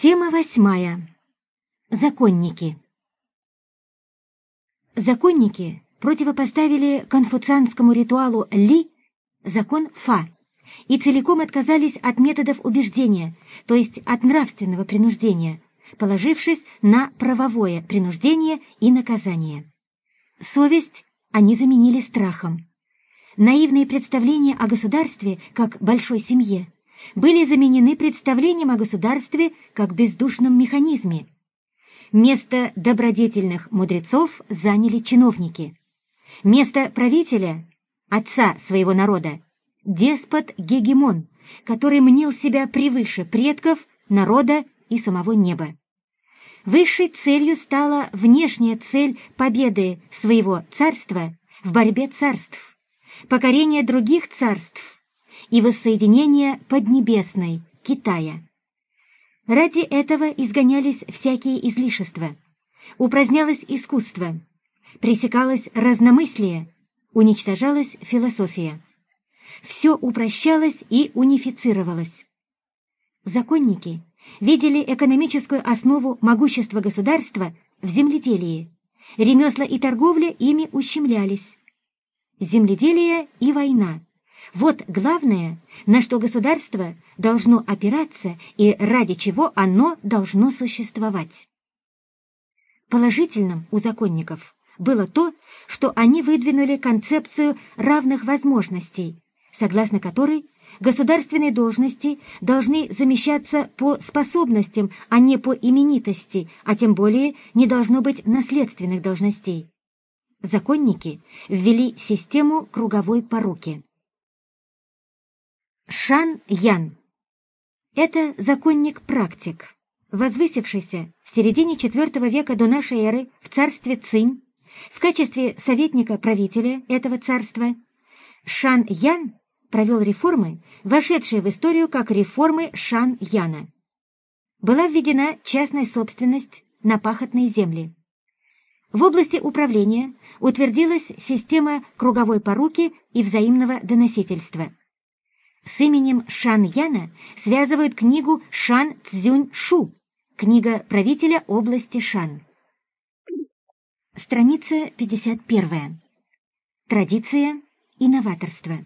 Тема восьмая. Законники. Законники противопоставили конфуцианскому ритуалу Ли закон Фа и целиком отказались от методов убеждения, то есть от нравственного принуждения, положившись на правовое принуждение и наказание. Совесть они заменили страхом. Наивные представления о государстве как большой семье были заменены представлением о государстве как бездушном механизме. Место добродетельных мудрецов заняли чиновники. Место правителя, отца своего народа, деспот-гегемон, который мнил себя превыше предков, народа и самого неба. Высшей целью стала внешняя цель победы своего царства в борьбе царств, покорение других царств и воссоединение Поднебесной, Китая. Ради этого изгонялись всякие излишества, упразднялось искусство, пресекалось разномыслие, уничтожалась философия. Все упрощалось и унифицировалось. Законники видели экономическую основу могущества государства в земледелии. Ремесла и торговля ими ущемлялись. Земледелие и война вот главное, на что государство должно опираться и ради чего оно должно существовать. Положительным у законников было то, что они выдвинули концепцию равных возможностей, согласно которой государственные должности должны замещаться по способностям, а не по именитости, а тем более не должно быть наследственных должностей. Законники ввели систему круговой поруки. Шан Ян. Это законник-практик, возвысившийся в середине IV века до нашей эры в царстве Цинь в качестве советника правителя этого царства. Шан Ян провел реформы, вошедшие в историю как реформы Шан Яна. Была введена частная собственность на пахотные земли. В области управления утвердилась система круговой поруки и взаимного доносительства – с именем Шан Яна связывают книгу Шан Цзюнь Шу, книга правителя области Шан. Страница 51. Традиция и новаторство.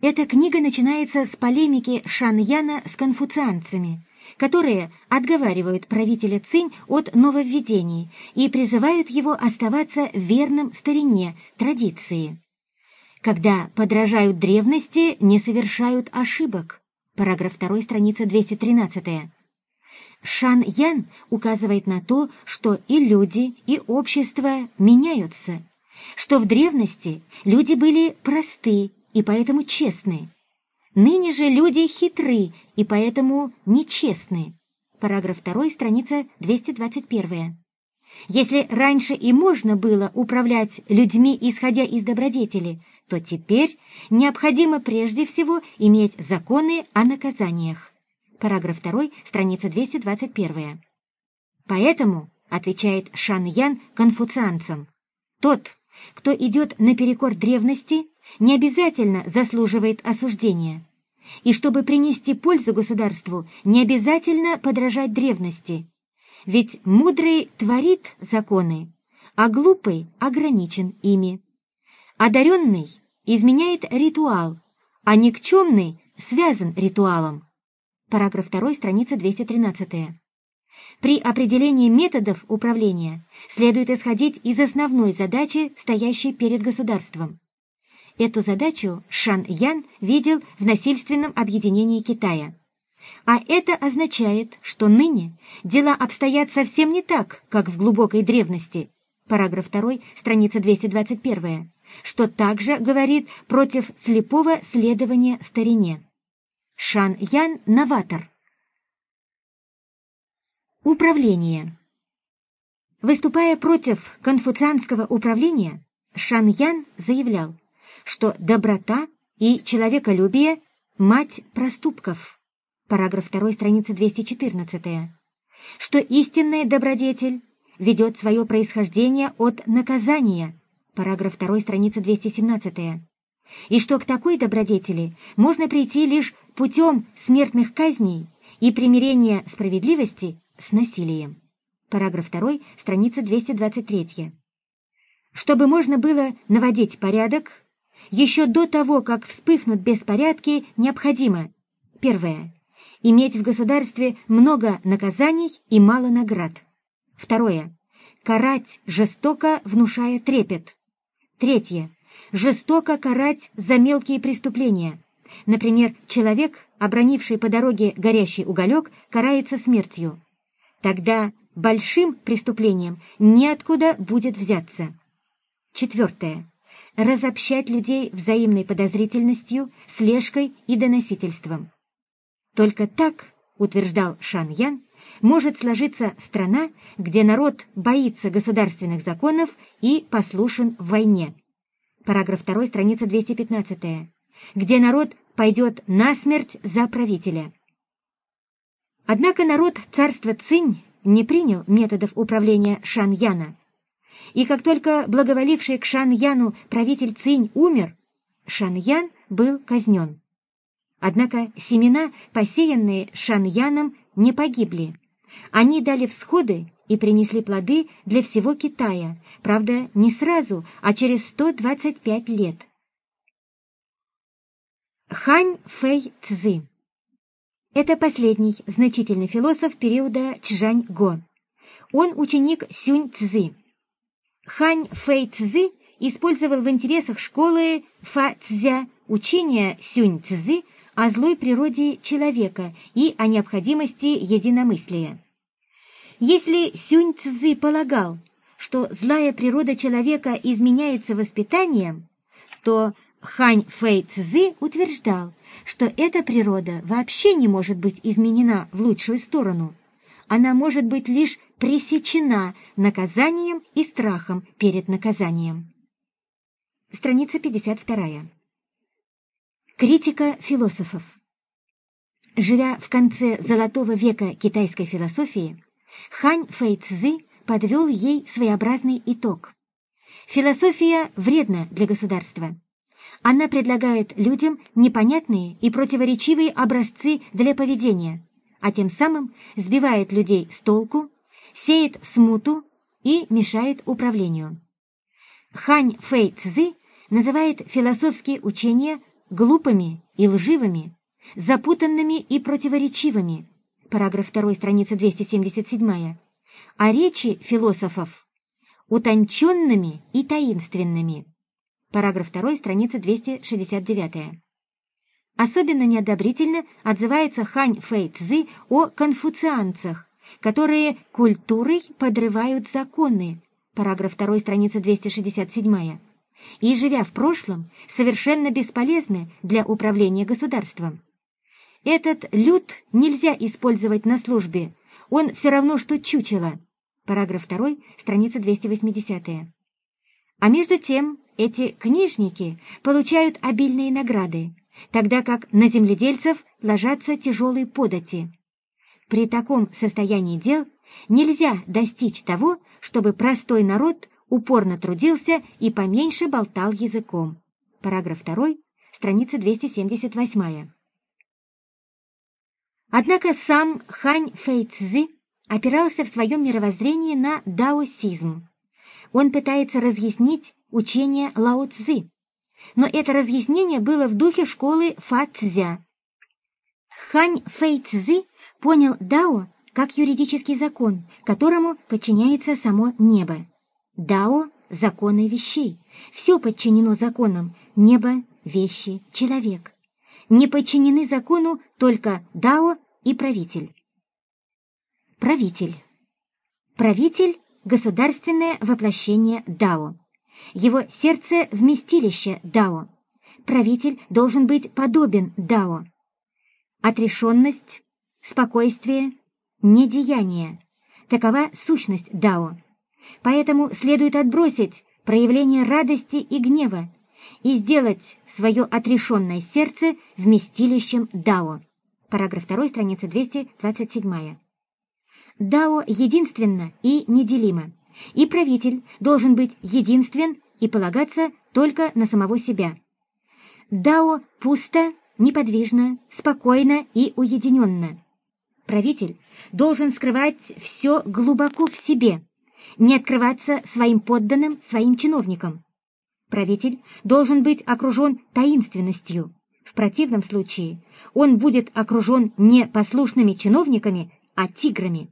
Эта книга начинается с полемики Шан Яна с конфуцианцами, которые отговаривают правителя Цинь от нововведений и призывают его оставаться верным старине, традиции. Когда подражают древности, не совершают ошибок. Параграф 2, страница 213. Шан Ян указывает на то, что и люди, и общество меняются, что в древности люди были просты и поэтому честны. Ныне же люди хитры и поэтому нечестны. Параграф 2, страница 221. Если раньше и можно было управлять людьми, исходя из добродетели, то теперь необходимо прежде всего иметь законы о наказаниях. Параграф 2, страница 221. Поэтому, отвечает Шан Ян конфуцианцам, тот, кто идет наперекор древности, не обязательно заслуживает осуждения. И чтобы принести пользу государству, не обязательно подражать древности. Ведь мудрый творит законы, а глупый ограничен ими. Одаренный изменяет ритуал, а никчемный связан ритуалом. Параграф 2, страница 213. При определении методов управления следует исходить из основной задачи, стоящей перед государством. Эту задачу Шан Ян видел в насильственном объединении Китая. А это означает, что ныне дела обстоят совсем не так, как в глубокой древности. Параграф 2, страница 221 что также говорит против слепого следования старине. Шан Ян – новатор. Управление. Выступая против конфуцианского управления, Шан Ян заявлял, что доброта и человеколюбие – мать проступков. Параграф 2, страница 214. Что истинная добродетель ведет свое происхождение от наказания – параграф 2, страница 217, и что к такой добродетели можно прийти лишь путем смертных казней и примирение справедливости с насилием. Параграф 2, страница 223. Чтобы можно было наводить порядок, еще до того, как вспыхнут беспорядки, необходимо первое иметь в государстве много наказаний и мало наград. Второе карать жестоко, внушая трепет. Третье жестоко карать за мелкие преступления. Например, человек, обронивший по дороге горящий уголек, карается смертью. Тогда большим преступлением неоткуда будет взяться. Четвертое. Разобщать людей взаимной подозрительностью, слежкой и доносительством. Только так, утверждал Шан Ян, может сложиться страна, где народ боится государственных законов и послушен в войне. Параграф 2, страница 215. Где народ пойдет насмерть за правителя. Однако народ царства Цинь не принял методов управления Шан Яна, и как только благоволивший к Шан Яну правитель Цинь умер, Шан Ян был казнен. Однако семена, посеянные Шан Яном, не погибли. Они дали всходы и принесли плоды для всего Китая, правда, не сразу, а через 125 лет. Хань Фэй Цзы Это последний значительный философ периода Чжань-Го. Он ученик Сюнь Цзы. Хань Фэй Цзы использовал в интересах школы Фа Цзя учение Сюнь Цзы о злой природе человека и о необходимости единомыслия. Если Сюнь Цзы полагал, что злая природа человека изменяется воспитанием, то Хань Фэй Цзы утверждал, что эта природа вообще не может быть изменена в лучшую сторону. Она может быть лишь пресечена наказанием и страхом перед наказанием. Страница 52. Критика философов. Живя в конце золотого века китайской философии, Хань Фэйцзы подвел ей своеобразный итог. Философия вредна для государства. Она предлагает людям непонятные и противоречивые образцы для поведения, а тем самым сбивает людей с толку сеет смуту и мешает управлению. Хань Фэй Цзы называет философские учения глупыми и лживыми, запутанными и противоречивыми, параграф 2, страница 277, а речи философов утонченными и таинственными, параграф 2, страница 269. Особенно неодобрительно отзывается Хань Фэй Цзы о конфуцианцах, которые культурой подрывают законы, параграф 2, страница 267, и, живя в прошлом, совершенно бесполезны для управления государством. Этот люд нельзя использовать на службе, он все равно, что чучело, параграф 2, страница 280. А между тем эти книжники получают обильные награды, тогда как на земледельцев ложатся тяжелые подати. При таком состоянии дел нельзя достичь того, чтобы простой народ упорно трудился и поменьше болтал языком. Параграф 2, страница 278. Однако сам Хань Фэйцзы опирался в своем мировоззрении на даосизм. Он пытается разъяснить учение Лао Цзы, но это разъяснение было в духе школы Фа Цзя. Хань Фэйцзы понял Дао как юридический закон, которому подчиняется само небо. Дао — законы вещей. Все подчинено законам — небо, вещи, человек. Не подчинены закону только Дао и правитель. Правитель. Правитель — государственное воплощение Дао. Его сердце — вместилище Дао. Правитель должен быть подобен Дао. Отрешенность, спокойствие, недеяние. Такова сущность Дао. Поэтому следует отбросить проявление радости и гнева и сделать свое отрешенное сердце вместилищем Дао. Параграф 2, страница 227. Дао единственно и неделимо, и правитель должен быть единствен и полагаться только на самого себя. Дао пусто, неподвижно, спокойно и уединенно. правитель должен скрывать все глубоко в себе, не открываться своим подданным, своим чиновникам. Правитель должен быть окружен таинственностью. В противном случае он будет окружен не послушными чиновниками, а тиграми.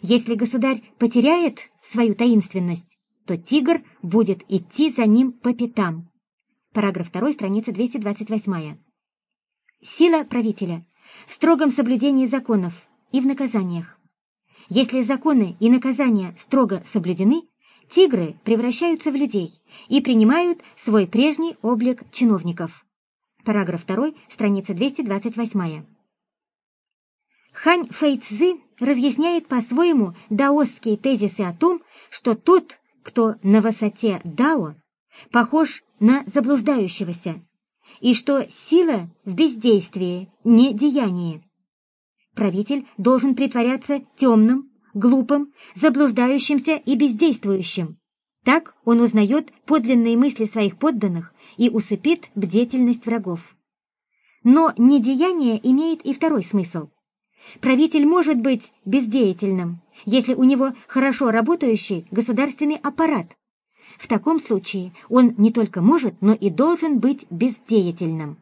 Если государь потеряет свою таинственность, то тигр будет идти за ним по пятам. Параграф 2, страница 228. Сила правителя в строгом соблюдении законов и в наказаниях. Если законы и наказания строго соблюдены, тигры превращаются в людей и принимают свой прежний облик чиновников. Параграф 2, страница 228. Хань Фэйцзы разъясняет по-своему даосские тезисы о том, что тот, кто на высоте дао, похож на заблуждающегося, и что сила в бездействии, не деянии. Правитель должен притворяться темным, глупым, заблуждающимся и бездействующим. Так он узнает подлинные мысли своих подданных и усыпит бдительность врагов. Но недеяние имеет и второй смысл. Правитель может быть бездеятельным, если у него хорошо работающий государственный аппарат. В таком случае он не только может, но и должен быть бездеятельным.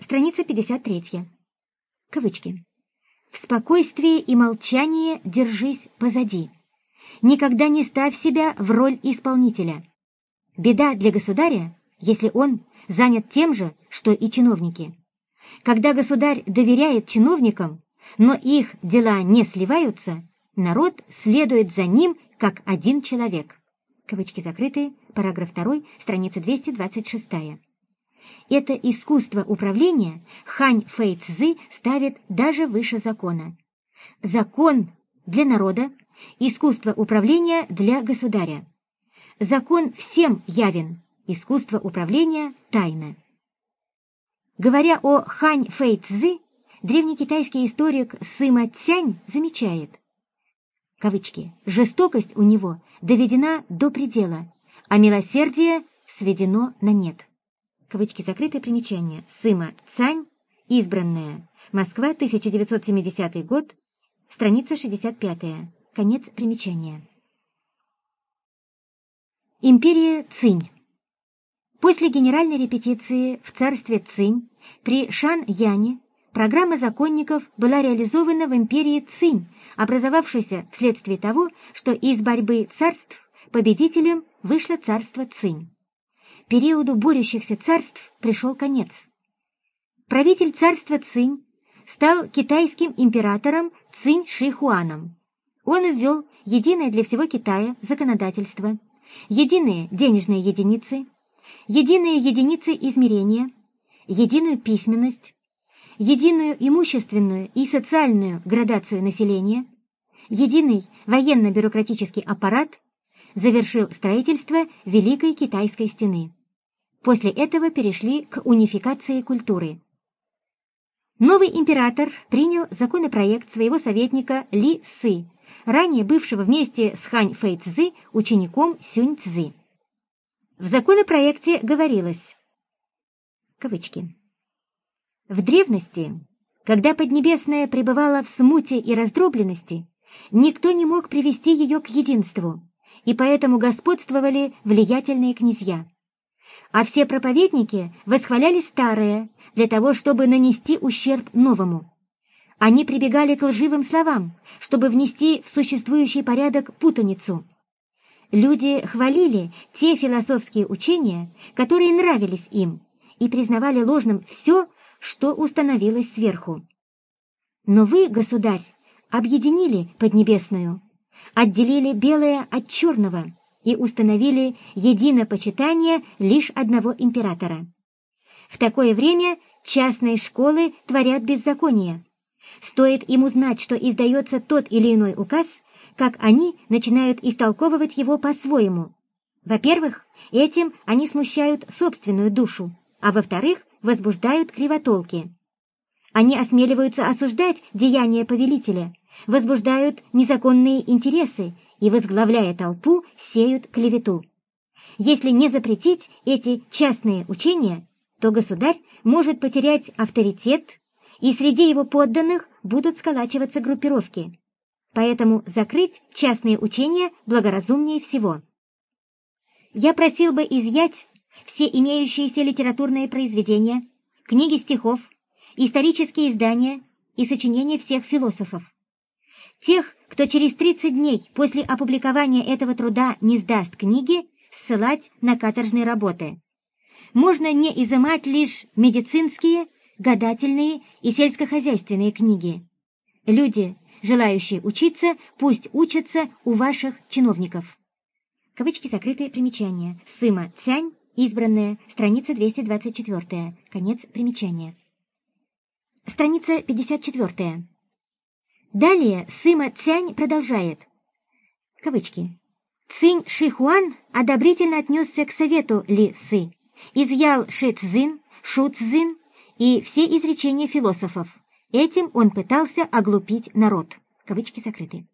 Страница 53. Кавычки. В спокойствии и молчании держись позади. Никогда не ставь себя в роль исполнителя. Беда для государя, если он занят тем же, что и чиновники. Когда государь доверяет чиновникам, но их дела не сливаются, народ следует за ним как один человек. Кавычки закрыты, параграф 2, страница 226. Это искусство управления Хань Фэй Цзы ставит даже выше закона. Закон для народа, искусство управления для государя. Закон всем явен, искусство управления тайна. Говоря о Хань Фэй Цзы, древнекитайский историк Сыма Цянь замечает, кавычки, «жестокость у него доведена до предела, а милосердие сведено на нет». Кавычки закрытое примечание. Сыма Цянь, избранная. Москва, 1970 год, страница 65. Конец примечания. Империя Цинь После генеральной репетиции в царстве Цинь при Шан-Яне программа законников была реализована в империи Цинь, образовавшейся вследствие того, что из борьбы царств победителем вышло царство Цинь. Периоду борющихся царств пришел конец. Правитель царства Цинь стал китайским императором Цинь Шихуаном. Он ввел единое для всего Китая законодательство, единые денежные единицы, единые единицы измерения, единую письменность, единую имущественную и социальную градацию населения, единый военно-бюрократический аппарат, завершил строительство Великой Китайской стены. После этого перешли к унификации культуры. Новый император принял законопроект своего советника Ли Сы, ранее бывшего вместе с Хань Фэй Цзы учеником Сюнь Цзы. В законопроекте говорилось, кавычки, «В древности, когда Поднебесная пребывала в смуте и раздробленности, никто не мог привести ее к единству, и поэтому господствовали влиятельные князья. А все проповедники восхваляли старое для того, чтобы нанести ущерб новому. Они прибегали к лживым словам, чтобы внести в существующий порядок путаницу – Люди хвалили те философские учения, которые нравились им, и признавали ложным все, что установилось сверху. Но вы, государь, объединили Поднебесную, отделили белое от черного и установили единопочитание лишь одного императора. В такое время частные школы творят беззаконие. Стоит им узнать, что издается тот или иной указ – как они начинают истолковывать его по-своему. Во-первых, этим они смущают собственную душу, а во-вторых, возбуждают кривотолки. Они осмеливаются осуждать деяния повелителя, возбуждают незаконные интересы и, возглавляя толпу, сеют клевету. Если не запретить эти частные учения, то государь может потерять авторитет, и среди его подданных будут сколачиваться группировки. Поэтому закрыть частные учения благоразумнее всего. Я просил бы изъять все имеющиеся литературные произведения, книги стихов, исторические издания и сочинения всех философов. Тех, кто через 30 дней после опубликования этого труда не сдаст книги, ссылать на каторжные работы. Можно не изымать лишь медицинские, гадательные и сельскохозяйственные книги. Люди, желающие учиться, пусть учатся у ваших чиновников. Кавычки закрытые примечания. Сыма Цянь, избранная, страница 224. Конец примечания. Страница 54. Далее Сыма Цянь продолжает. Кавычки. Цинь Шихуан одобрительно отнесся к совету Ли Сы, изъял Ши Цзин, Шу Цзин и все изречения философов. Этим он пытался оглупить народ. Кавычки закрыты.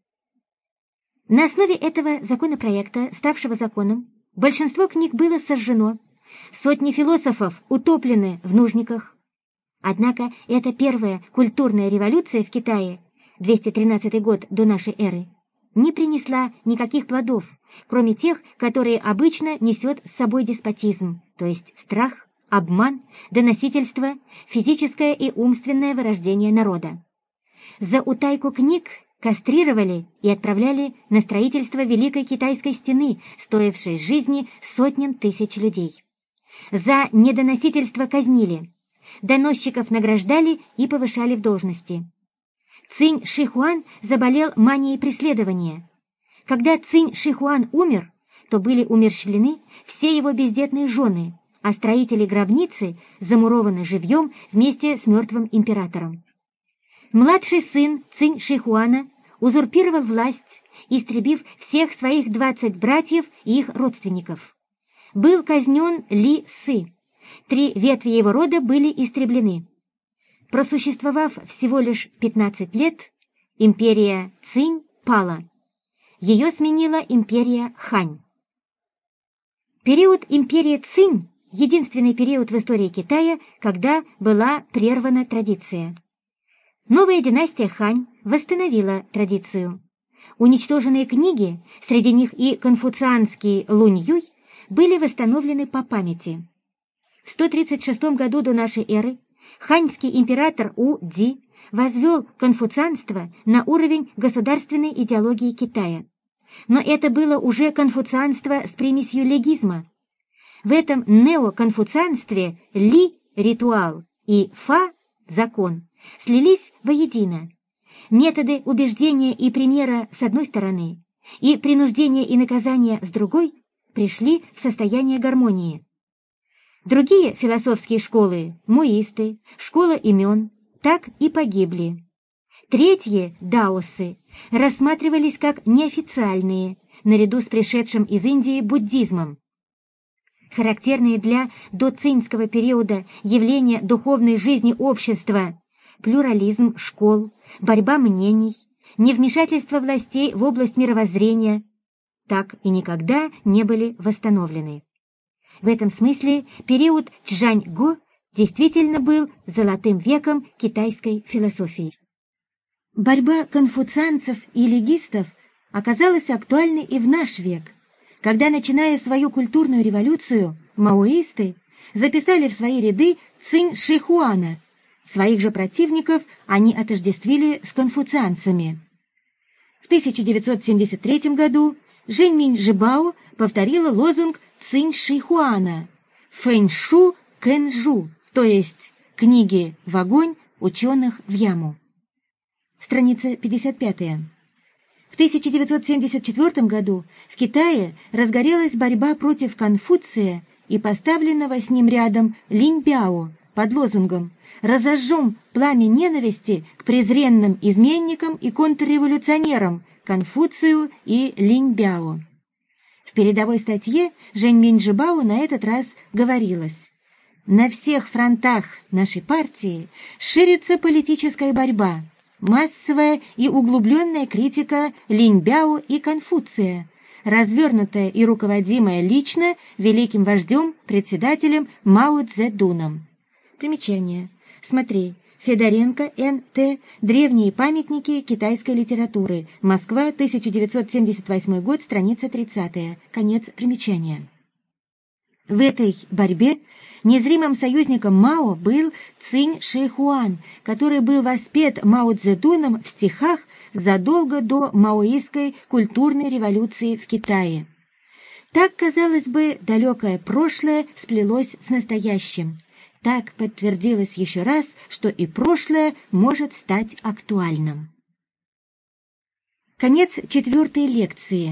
На основе этого законопроекта, ставшего законом, большинство книг было сожжено, сотни философов утоплены в нужниках. Однако эта первая культурная революция в Китае, 213 год до нашей эры, не принесла никаких плодов, кроме тех, которые обычно несет с собой деспотизм, то есть страх, обман, доносительство, физическое и умственное вырождение народа. За утайку книг кастрировали и отправляли на строительство Великой Китайской стены, стоившей жизни сотням тысяч людей. За недоносительство казнили, доносчиков награждали и повышали в должности. Цинь Шихуан заболел манией преследования. Когда Цинь Шихуан умер, то были умерщвлены все его бездетные жены, а строители гробницы замурованы живьем вместе с мертвым императором. Младший сын Цинь Шихуана узурпировал власть, истребив всех своих двадцать братьев и их родственников. Был казнен Ли Сы. Три ветви его рода были истреблены. Просуществовав всего лишь 15 лет, империя Цинь пала. Ее сменила империя Хань. Период империи Цинь – единственный период в истории Китая, когда была прервана традиция. Новая династия Хань восстановила традицию. Уничтоженные книги, среди них и конфуцианский Лунь-Юй, были восстановлены по памяти. В 136 году до нашей эры ханьский император У-Ди возвел конфуцианство на уровень государственной идеологии Китая. Но это было уже конфуцианство с примесью легизма. В этом неоконфуцианстве Ли – ритуал и Фа – закон слились воедино. Методы убеждения и примера с одной стороны и принуждения и наказания с другой пришли в состояние гармонии. Другие философские школы, муисты, школа имен, так и погибли. Третьи, даосы, рассматривались как неофициальные, наряду с пришедшим из Индии буддизмом. Характерные для доцинского периода явления духовной жизни общества плюрализм школ, борьба мнений, невмешательство властей в область мировоззрения так и никогда не были восстановлены. В этом смысле период Чжань-Го действительно был золотым веком китайской философии. Борьба конфуцианцев и легистов оказалась актуальной и в наш век, когда, начиная свою культурную революцию, маоисты записали в свои ряды Цинь Шихуана. Своих же противников они отождествили с конфуцианцами. В 1973 году Жэньминь Жибао повторила лозунг Цинь Шихуана «Фэньшу Кэнжу», то есть «Книги в огонь, ученых в яму». Страница 55. В 1974 году в Китае разгорелась борьба против Конфуция и поставленного с ним рядом Линь Бяо под лозунгом «Разожжем пламя ненависти к презренным изменникам и контрреволюционерам Конфуцию и Линь Бяо». В передовой статье Жень Минджибао на этот раз говорилось «На всех фронтах нашей партии ширится политическая борьба, массовая и углубленная критика Линьбяо и Конфуция, развернутая и руководимая лично великим вождем, председателем Мао Цзэдуном». Примечание. Смотри. Федоренко, Н.Т. «Древние памятники китайской литературы. Москва, 1978 год, страница 30. Конец примечания. В этой борьбе незримым союзником Мао был Цинь Шэйхуан, который был воспет Мао Цзэдуном в стихах задолго до маоистской культурной революции в Китае. Так, казалось бы, далекое прошлое сплелось с настоящим. Так подтвердилось еще раз, что и прошлое может стать актуальным. Конец четвертой лекции.